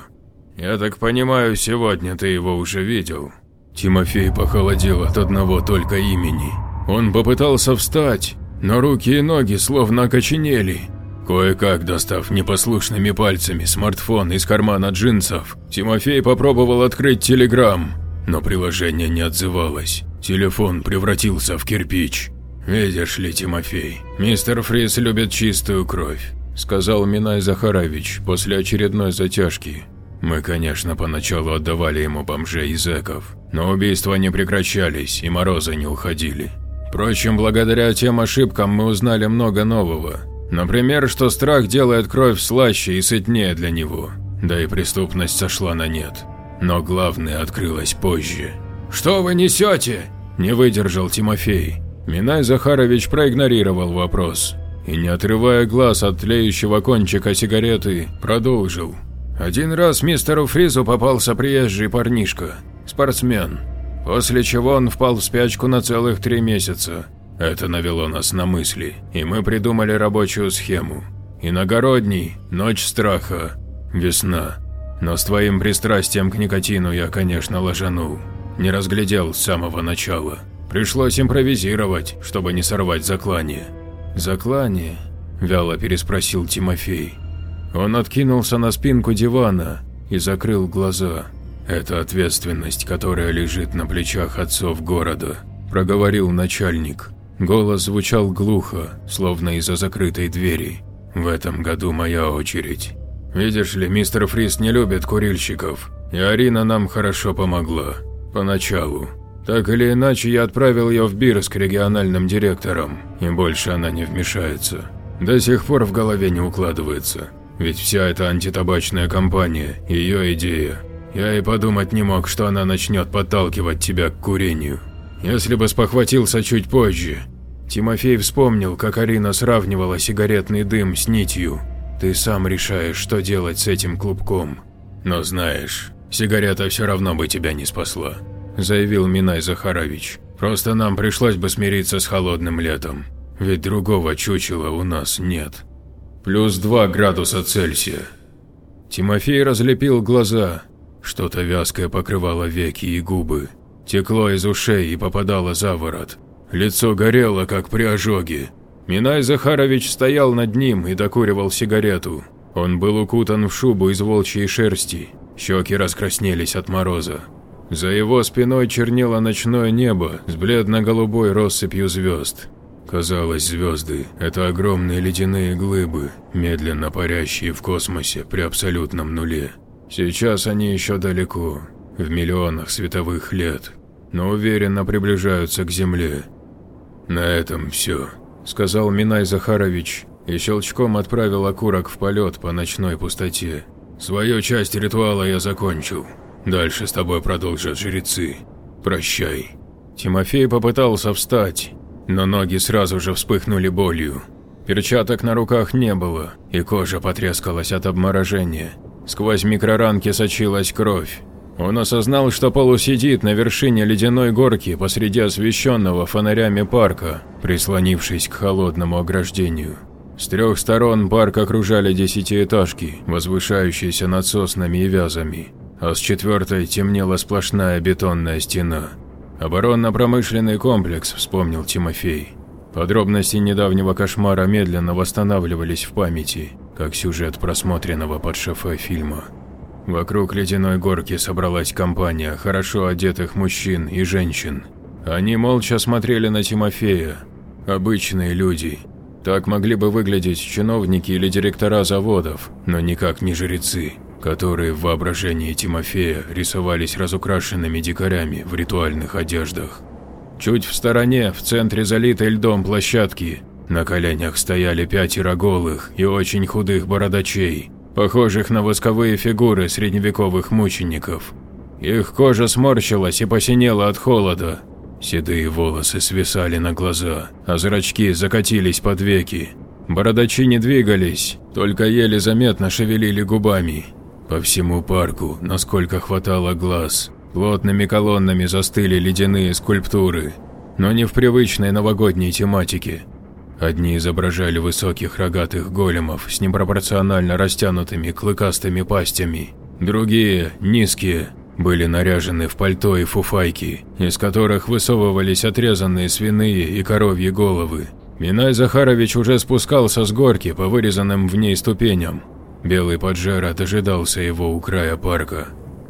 Я так понимаю, сегодня ты его уже видел?» Тимофей похолодел от одного только имени. Он попытался встать, но руки и ноги словно окоченели, Кое-как достав непослушными пальцами смартфон из кармана джинсов, Тимофей попробовал открыть телеграм, но приложение не отзывалось. Телефон превратился в кирпич. «Видишь ли, Тимофей, мистер Фрис любит чистую кровь», – сказал Минай Захарович после очередной затяжки. «Мы, конечно, поначалу отдавали ему бомжей и зэков, но убийства не прекращались и морозы не уходили. Впрочем, благодаря тем ошибкам мы узнали много нового. Например, что страх делает кровь слаще и сытнее для него, да и преступность сошла на нет. Но главное открылось позже. «Что вы несете?» – не выдержал Тимофей. Минай Захарович проигнорировал вопрос и, не отрывая глаз от тлеющего кончика сигареты, продолжил. Один раз мистеру Фризу попался приезжий парнишка, спортсмен, после чего он впал в спячку на целых три месяца. Это навело нас на мысли, и мы придумали рабочую схему. Иногородний, ночь страха, весна. Но с твоим пристрастием к никотину я, конечно, ложанул. Не разглядел с самого начала. Пришлось импровизировать, чтобы не сорвать заклание. «Заклание?» – вяло переспросил Тимофей. Он откинулся на спинку дивана и закрыл глаза. «Это ответственность, которая лежит на плечах отцов города», – проговорил начальник. Голос звучал глухо, словно из-за закрытой двери. «В этом году моя очередь. Видишь ли, мистер Фрис не любит курильщиков, и Арина нам хорошо помогла. Поначалу. Так или иначе, я отправил ее в Бирск региональным директором, и больше она не вмешается. До сих пор в голове не укладывается. Ведь вся эта антитабачная кампания – ее идея. Я и подумать не мог, что она начнет подталкивать тебя к курению. Если бы спохватился чуть позже. Тимофей вспомнил, как Арина сравнивала сигаретный дым с нитью. Ты сам решаешь, что делать с этим клубком. Но знаешь, сигарета все равно бы тебя не спасла, заявил Минай Захарович. Просто нам пришлось бы смириться с холодным летом. Ведь другого чучела у нас нет. Плюс 2 градуса Цельсия. Тимофей разлепил глаза. Что-то вязкое покрывало веки и губы. Текло из ушей и попадало за ворот. Лицо горело, как при ожоге. Минай Захарович стоял над ним и докуривал сигарету. Он был укутан в шубу из волчьей шерсти. Щеки раскраснелись от мороза. За его спиной чернело ночное небо с бледно-голубой россыпью звезд. Казалось, звезды – это огромные ледяные глыбы, медленно парящие в космосе при абсолютном нуле. Сейчас они еще далеко, в миллионах световых лет, но уверенно приближаются к Земле. «На этом все», – сказал Минай Захарович и щелчком отправил окурок в полет по ночной пустоте. «Свою часть ритуала я закончил. Дальше с тобой продолжат жрецы. Прощай». Тимофей попытался встать, но ноги сразу же вспыхнули болью. Перчаток на руках не было, и кожа потрескалась от обморожения. Сквозь микроранки сочилась кровь. Он осознал, что полусидит на вершине ледяной горки посреди освещенного фонарями парка, прислонившись к холодному ограждению. С трех сторон парк окружали десятиэтажки, возвышающиеся над соснами и вязами, а с четвертой темнела сплошная бетонная стена. «Оборонно-промышленный комплекс», – вспомнил Тимофей. Подробности недавнего кошмара медленно восстанавливались в памяти, как сюжет просмотренного под шофе фильма. Вокруг ледяной горки собралась компания хорошо одетых мужчин и женщин. Они молча смотрели на Тимофея. Обычные люди. Так могли бы выглядеть чиновники или директора заводов, но никак не жрецы которые в воображении Тимофея рисовались разукрашенными дикарями в ритуальных одеждах. Чуть в стороне, в центре залитой льдом площадки, на коленях стояли пятеро голых и очень худых бородачей, похожих на восковые фигуры средневековых мучеников. Их кожа сморщилась и посинела от холода. Седые волосы свисали на глаза, а зрачки закатились под веки. Бородачи не двигались, только еле заметно шевелили губами, по всему парку, насколько хватало глаз, плотными колоннами застыли ледяные скульптуры, но не в привычной новогодней тематике. Одни изображали высоких рогатых големов с непропорционально растянутыми клыкастыми пастями, другие, низкие, были наряжены в пальто и фуфайки, из которых высовывались отрезанные свиные и коровьи головы. Минай Захарович уже спускался с горки по вырезанным в ней ступеням, Белый поджара дожидался его у края парка.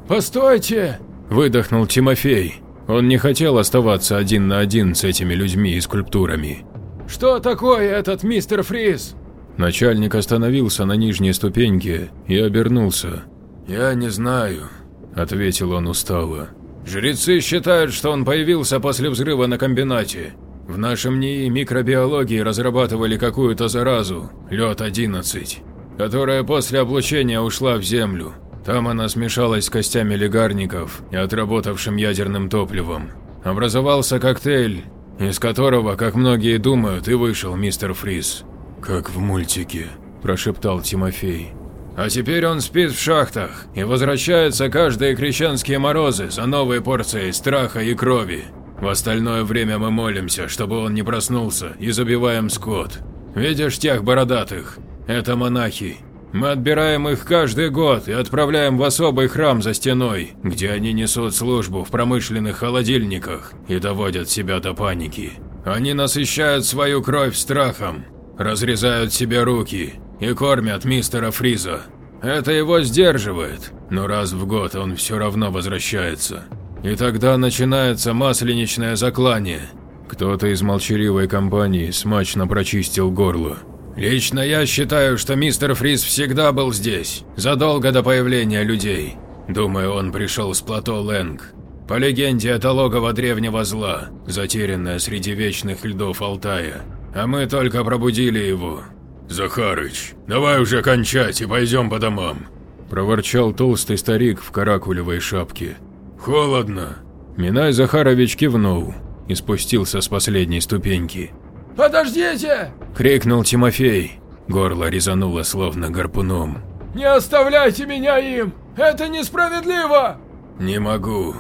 «Постойте!» – выдохнул Тимофей. Он не хотел оставаться один на один с этими людьми и скульптурами. «Что такое этот мистер Фриз?» Начальник остановился на нижней ступеньке и обернулся. «Я не знаю», – ответил он устало. «Жрецы считают, что он появился после взрыва на комбинате. В нашем НИИ микробиологии разрабатывали какую-то заразу, лед-11, которая после облучения ушла в землю. Там она смешалась с костями легарников и отработавшим ядерным топливом. Образовался коктейль, из которого, как многие думают, и вышел мистер Фриз. «Как в мультике», – прошептал Тимофей. «А теперь он спит в шахтах и возвращается каждые крещенские морозы за новой порцией страха и крови. В остальное время мы молимся, чтобы он не проснулся, и забиваем скот. Видишь тех бородатых? Это монахи. Мы отбираем их каждый год и отправляем в особый храм за стеной, где они несут службу в промышленных холодильниках и доводят себя до паники. Они насыщают свою кровь страхом, разрезают себе руки и кормят мистера Фриза. Это его сдерживает, но раз в год он все равно возвращается. И тогда начинается масленичное заклание. Кто-то из молчаливой компании смачно прочистил горло. Лично я считаю, что мистер Фриз всегда был здесь, задолго до появления людей. Думаю, он пришел с плато Лэнг. По легенде, это логово древнего зла, затерянное среди вечных льдов Алтая. А мы только пробудили его. «Захарыч, давай уже кончать и пойдем по домам», – проворчал толстый старик в каракулевой шапке. «Холодно». Минай Захарович кивнул и спустился с последней ступеньки. «Подождите!» – крикнул Тимофей. Горло резануло словно гарпуном. «Не оставляйте меня им! Это несправедливо!» «Не могу».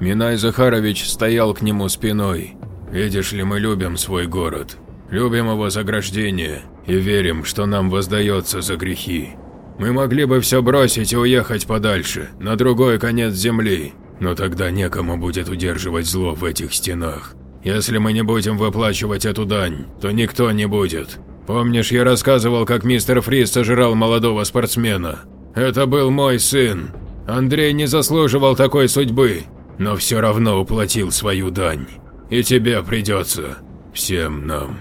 Минай Захарович стоял к нему спиной. «Видишь ли, мы любим свой город. Любим его заграждение и верим, что нам воздается за грехи. Мы могли бы все бросить и уехать подальше, на другой конец земли, но тогда некому будет удерживать зло в этих стенах. Если мы не будем выплачивать эту дань, то никто не будет. Помнишь, я рассказывал, как мистер Фриз сожрал молодого спортсмена? Это был мой сын. Андрей не заслуживал такой судьбы, но все равно уплатил свою дань. И тебе придется. Всем нам.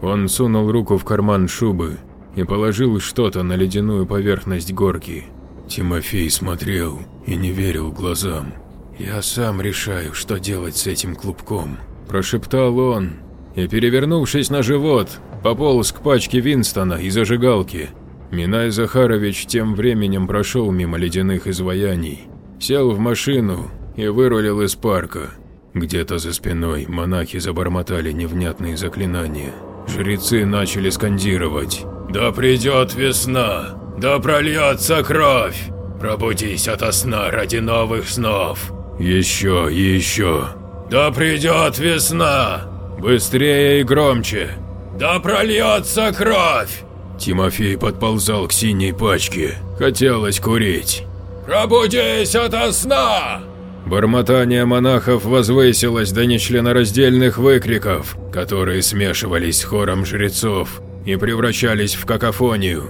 Он сунул руку в карман шубы и положил что-то на ледяную поверхность горки. Тимофей смотрел и не верил глазам. «Я сам решаю, что делать с этим клубком», – прошептал он, и, перевернувшись на живот, пополз к пачке Винстона и зажигалки. Минай Захарович тем временем прошел мимо ледяных изваяний, сел в машину и вырулил из парка. Где-то за спиной монахи забормотали невнятные заклинания. Жрецы начали скандировать «Да придет весна! Да прольется кровь! Пробудись ото сна ради новых снов!» Еще и еще. Да придет весна! Быстрее и громче! Да прольется кровь! Тимофей подползал к синей пачке. Хотелось курить. «Пробудись ото сна!» Бормотание монахов возвысилось до нечленораздельных выкриков, которые смешивались с хором жрецов и превращались в какофонию.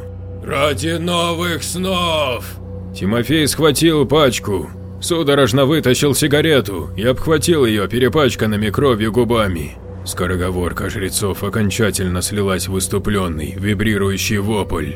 «Ради новых снов!» Тимофей схватил пачку, Судорожно вытащил сигарету и обхватил ее перепачканными кровью губами. Скороговорка жрецов окончательно слилась в выступленный, вибрирующий вопль.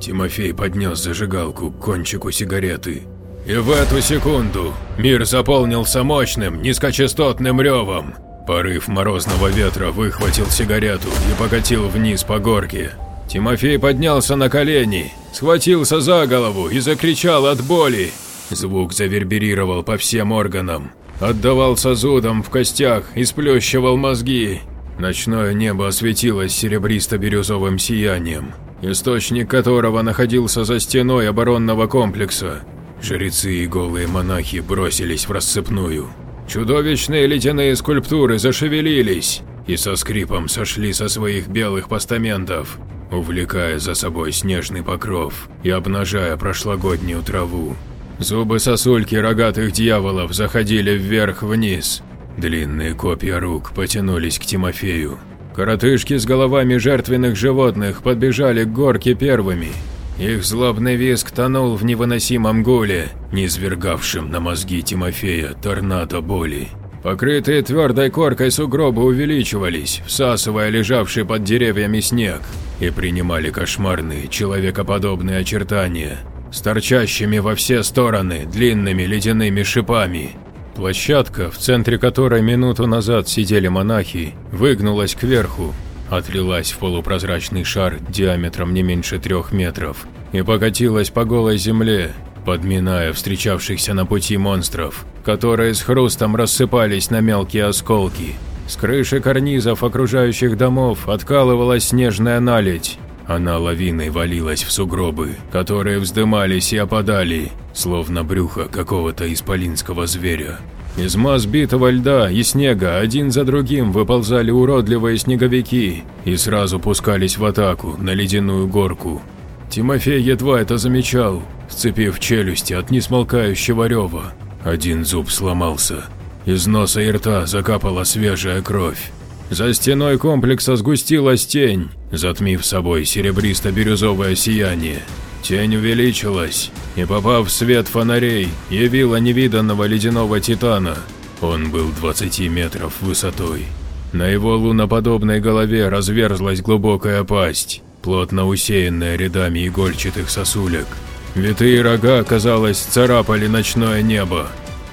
Тимофей поднес зажигалку к кончику сигареты. И в эту секунду мир заполнился мощным, низкочастотным ревом. Порыв морозного ветра выхватил сигарету и покатил вниз по горке. Тимофей поднялся на колени, схватился за голову и закричал от боли. Звук заверберировал по всем органам, отдавался зудом в костях и сплющивал мозги. Ночное небо осветилось серебристо-бирюзовым сиянием, источник которого находился за стеной оборонного комплекса. Жрецы и голые монахи бросились в рассыпную. Чудовищные ледяные скульптуры зашевелились и со скрипом сошли со своих белых постаментов, увлекая за собой снежный покров и обнажая прошлогоднюю траву. Зубы сосульки рогатых дьяволов заходили вверх-вниз. Длинные копья рук потянулись к Тимофею. Коротышки с головами жертвенных животных подбежали к горке первыми. Их злобный визг тонул в невыносимом гуле, низвергавшем на мозги Тимофея торнадо боли. Покрытые твердой коркой сугробы увеличивались, всасывая лежавший под деревьями снег, и принимали кошмарные человекоподобные очертания с торчащими во все стороны длинными ледяными шипами. Площадка, в центре которой минуту назад сидели монахи, выгнулась кверху, отлилась в полупрозрачный шар диаметром не меньше трех метров и покатилась по голой земле, подминая встречавшихся на пути монстров, которые с хрустом рассыпались на мелкие осколки. С крыши карнизов окружающих домов откалывалась снежная наледь. Она лавиной валилась в сугробы, которые вздымались и опадали, словно брюхо какого-то исполинского зверя. Из масс битого льда и снега один за другим выползали уродливые снеговики и сразу пускались в атаку на ледяную горку. Тимофей едва это замечал, сцепив челюсти от несмолкающего рева. Один зуб сломался. Из носа и рта закапала свежая кровь. За стеной комплекса сгустилась тень, затмив собой серебристо-бирюзовое сияние. Тень увеличилась и, попав в свет фонарей, явила невиданного ледяного титана. Он был 20 метров высотой. На его луноподобной голове разверзлась глубокая пасть, плотно усеянная рядами игольчатых сосулек. Витые рога, казалось, царапали ночное небо.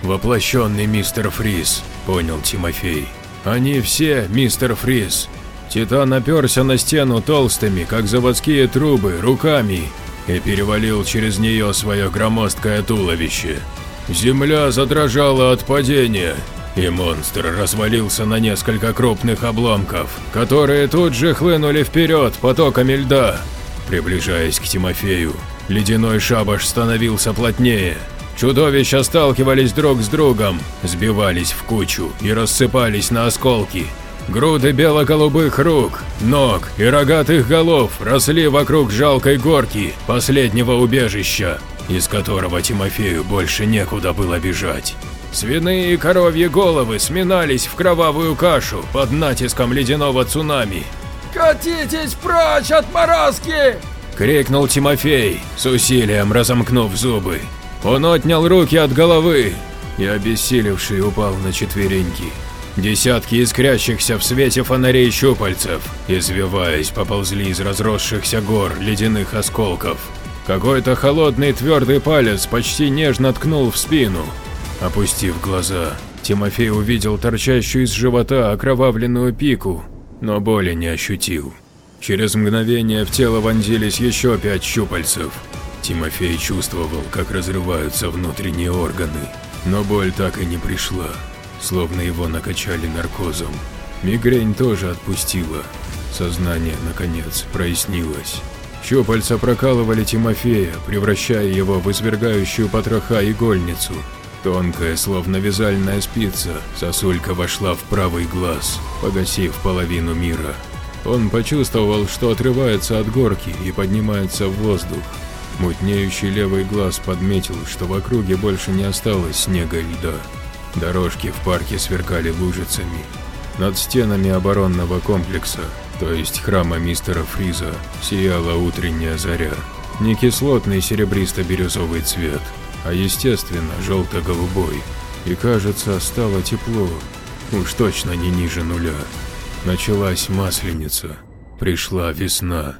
«Воплощенный мистер Фриз», — понял Тимофей. «Они все мистер Фриз». Титан оперся на стену толстыми, как заводские трубы, руками и перевалил через нее свое громоздкое туловище. Земля задрожала от падения, и монстр развалился на несколько крупных обломков, которые тут же хлынули вперед потоками льда. Приближаясь к Тимофею, ледяной шабаш становился плотнее. Чудовища сталкивались друг с другом, сбивались в кучу и рассыпались на осколки. Груды бело-голубых рук, ног и рогатых голов росли вокруг жалкой горки последнего убежища, из которого Тимофею больше некуда было бежать. Свиные и коровьи головы сминались в кровавую кашу под натиском ледяного цунами. «Катитесь прочь от морозки!» – крикнул Тимофей, с усилием разомкнув зубы. Он отнял руки от головы и, обессилевший, упал на четвереньки. Десятки искрящихся в свете фонарей щупальцев, извиваясь, поползли из разросшихся гор ледяных осколков. Какой-то холодный твердый палец почти нежно ткнул в спину. Опустив глаза, Тимофей увидел торчащую из живота окровавленную пику, но боли не ощутил. Через мгновение в тело вонзились еще пять щупальцев. Тимофей чувствовал, как разрываются внутренние органы, но боль так и не пришла словно его накачали наркозом. Мигрень тоже отпустила. Сознание, наконец, прояснилось. Щупальца прокалывали Тимофея, превращая его в извергающую потроха игольницу. Тонкая, словно вязальная спица, сосулька вошла в правый глаз, погасив половину мира. Он почувствовал, что отрывается от горки и поднимается в воздух. Мутнеющий левый глаз подметил, что в округе больше не осталось снега и льда. Дорожки в парке сверкали лужицами. Над стенами оборонного комплекса, то есть храма мистера Фриза, сияла утренняя заря. Не кислотный серебристо-бирюзовый цвет, а естественно желто-голубой. И кажется, стало тепло, уж точно не ниже нуля. Началась масленица, пришла весна.